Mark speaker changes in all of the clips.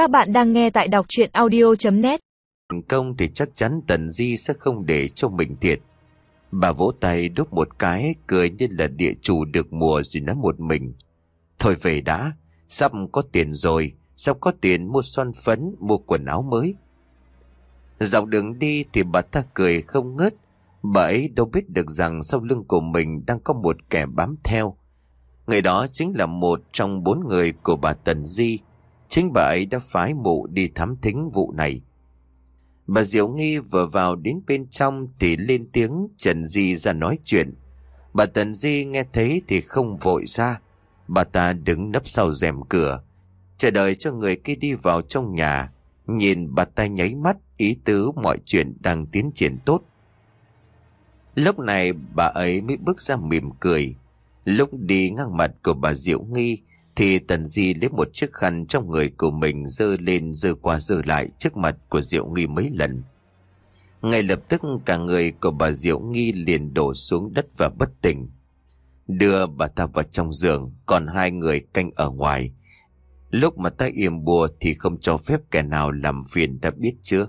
Speaker 1: Các bạn đang nghe tại đọc chuyện audio.net
Speaker 2: Thành công thì chắc chắn Tần Di sẽ không để cho mình thiệt. Bà vỗ tay đúc một cái, cười như là địa chủ được mùa rồi nói một mình. Thôi về đã, sắp có tiền rồi, sắp có tiền mua son phấn, mua quần áo mới. Dọc đường đi thì bà ta cười không ngớt, bà ấy đâu biết được rằng sau lưng của mình đang có một kẻ bám theo. Người đó chính là một trong bốn người của bà Tần Di. Chính bà ấy đã phái mụ đi thám thính vụ này. Bà Diệu Nghi vừa vào đến bên trong thì lên tiếng Trần Di ra nói chuyện. Bà Tần Di nghe thấy thì không vội ra. Bà ta đứng nấp sau rèm cửa, chờ đợi cho người kia đi vào trong nhà. Nhìn bà ta nháy mắt ý tứ mọi chuyện đang tiến triển tốt. Lúc này bà ấy mới bước ra mỉm cười. Lúc đi ngang mặt của bà Diệu Nghi thì Tần Di lấy một chiếc khăn trong người của mình dơ lên dơ qua dơ lại trước mặt của Diệu Nghi mấy lần. Ngay lập tức cả người của bà Diệu Nghi liền đổ xuống đất và bất tỉnh. Đưa bà ta vào trong giường, còn hai người canh ở ngoài. Lúc mà ta yểm bùa thì không cho phép kẻ nào làm phiền ta biết chưa?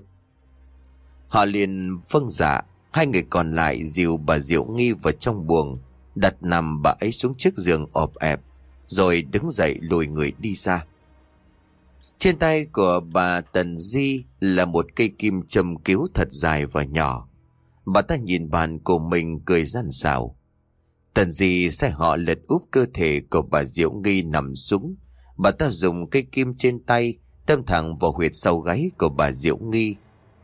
Speaker 2: Họ liền phân dạ, hai người còn lại dìu bà Diệu Nghi vào trong buồng, đặt nằm bà ấy xuống chiếc giường ọp ẹp, rồi đứng dậy lùi người đi ra. Trên tay của bà Tần Di là một cây kim châm cứu thật dài và nhỏ. Bà ta nhìn bàn của mình cười gian xào. Tần Di sai họ lật úp cơ thể của bà Diệu Nghi nằm xuống. Bà ta dùng cây kim trên tay đâm thẳng vào huyệt sau gáy của bà Diệu Nghi.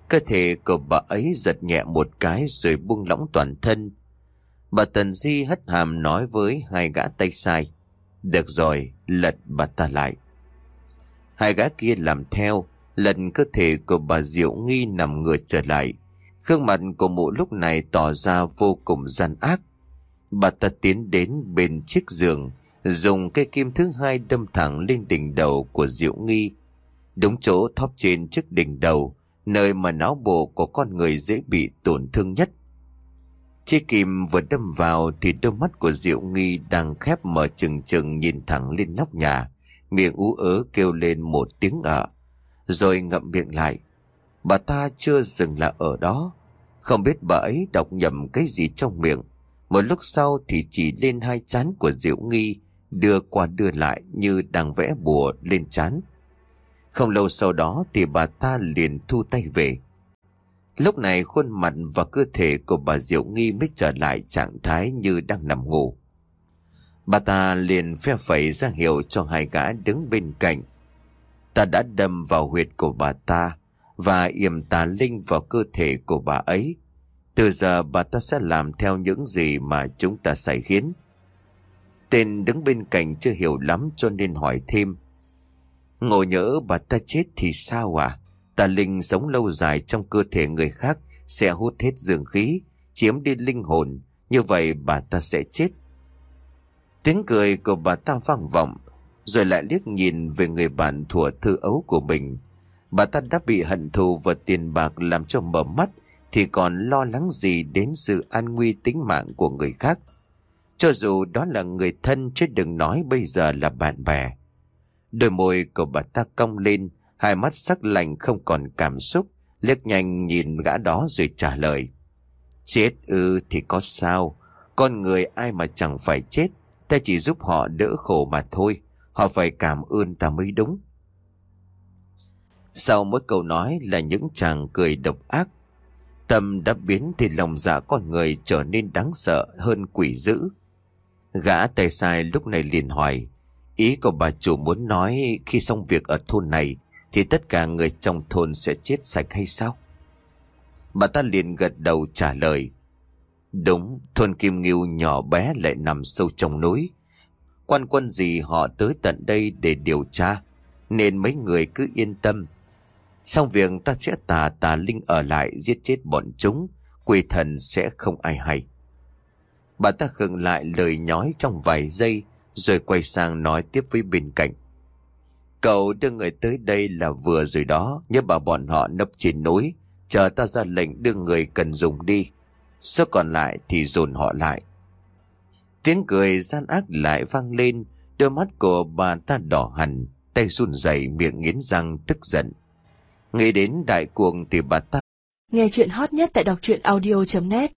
Speaker 2: Cơ thể của bà ấy giật nhẹ một cái rồi buông lỏng toàn thân. Bà Tần Di hất hàm nói với hai gã tay sai. Được rồi, lật bà ta lại. Hai gã kia làm theo, lần cơ thể của bà Diệu Nghi nằm ngửa trở lại. Khương mặt của mụ lúc này tỏ ra vô cùng gian ác. Bà ta tiến đến bên chiếc giường, dùng cây kim thứ hai đâm thẳng lên đỉnh đầu của Diệu Nghi. Đúng chỗ thóp trên chiếc đỉnh đầu, nơi mà não bộ của con người dễ bị tổn thương nhất. Chiếc kim vừa đâm vào thì đôi mắt của Diệu Nghi đang khép mở chừng chừng nhìn thẳng lên nóc nhà, miệng ú ớ kêu lên một tiếng ợ, rồi ngậm miệng lại. Bà ta chưa dừng là ở đó, không biết bà ấy đọc nhầm cái gì trong miệng. Một lúc sau thì chỉ lên hai chán của Diệu Nghi, đưa qua đưa lại như đang vẽ bùa lên chán. Không lâu sau đó thì bà ta liền thu tay về. Lúc này khuôn mặt và cơ thể của bà Diệu Nghi mới trở lại trạng thái như đang nằm ngủ. Bà ta liền phe phẩy ra hiệu cho hai gã đứng bên cạnh. Ta đã đâm vào huyệt của bà ta và yểm tà linh vào cơ thể của bà ấy. Từ giờ bà ta sẽ làm theo những gì mà chúng ta xảy khiến. Tên đứng bên cạnh chưa hiểu lắm cho nên hỏi thêm. Ngộ nhỡ bà ta chết thì sao à? Tà linh sống lâu dài trong cơ thể người khác sẽ hút hết dương khí, chiếm đi linh hồn. Như vậy bà ta sẽ chết. Tiếng cười của bà ta vang vọng, rồi lại liếc nhìn về người bạn thủa thư ấu của mình. Bà ta đã bị hận thù và tiền bạc làm cho mở mắt, thì còn lo lắng gì đến sự an nguy tính mạng của người khác. Cho dù đó là người thân chứ đừng nói bây giờ là bạn bè. Đôi môi của bà ta cong lên, hai mắt sắc lạnh không còn cảm xúc, liếc nhanh nhìn gã đó rồi trả lời. Chết ư thì có sao, con người ai mà chẳng phải chết, ta chỉ giúp họ đỡ khổ mà thôi, họ phải cảm ơn ta mới đúng. Sau mỗi câu nói là những chàng cười độc ác, Tâm đã biến thì lòng dạ con người trở nên đáng sợ hơn quỷ dữ. Gã tay sai lúc này liền hỏi, ý của bà chủ muốn nói khi xong việc ở thôn này thì tất cả người trong thôn sẽ chết sạch hay sao? Bà ta liền gật đầu trả lời, đúng, thôn Kim Nghiêu nhỏ bé lại nằm sâu trong núi. Quan quân gì họ tới tận đây để điều tra, nên mấy người cứ yên tâm. Xong việc ta sẽ tà tà linh ở lại giết chết bọn chúng, quỷ thần sẽ không ai hay. Bà ta khựng lại lời nhói trong vài giây, rồi quay sang nói tiếp với bên cạnh. Cậu đưa người tới đây là vừa rồi đó, nhớ bảo bọn họ nấp trên núi, chờ ta ra lệnh đưa người cần dùng đi. Số còn lại thì dồn họ lại. Tiếng cười gian ác lại vang lên, đôi mắt của bà ta đỏ hẳn, tay run rẩy miệng nghiến răng tức giận. Nghĩ đến đại cuồng thì bà ta
Speaker 3: Nghe chuyện hot nhất tại đọc truyện audio.net